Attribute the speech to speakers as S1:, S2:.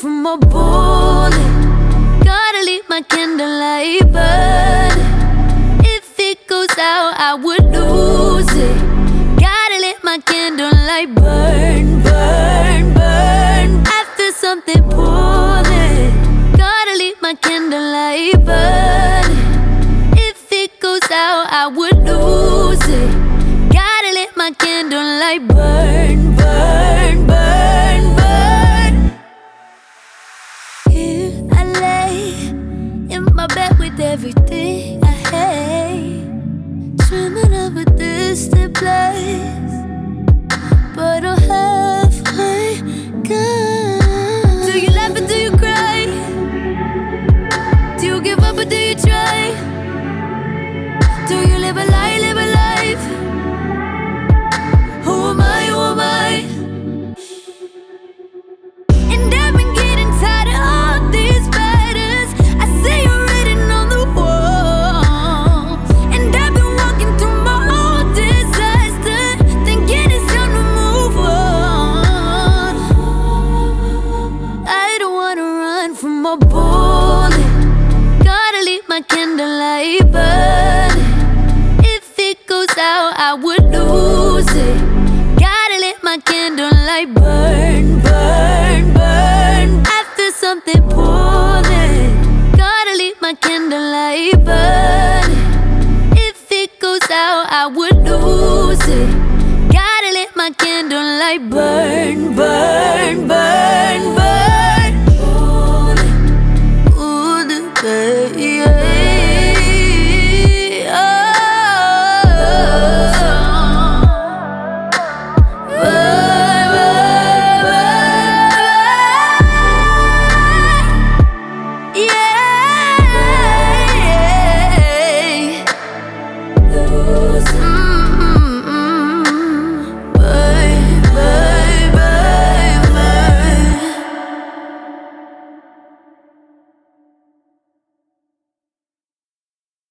S1: from a bullet. Gotta leave my candlelight burning. Would lose it. Gotta let my candlelight burn, burn, burn, burn. Here I lay in my bed with everything I hate. Dreaming of a distant place, but I'm wanna from a bullet. Gotta leave my candlelight burning. If it goes out, I would lose it. Gotta let my candlelight burn, burn, burn. Feel something pulling. Gotta leave my candlelight burning. If it goes out, I would lose it. Gotta let my candlelight burn.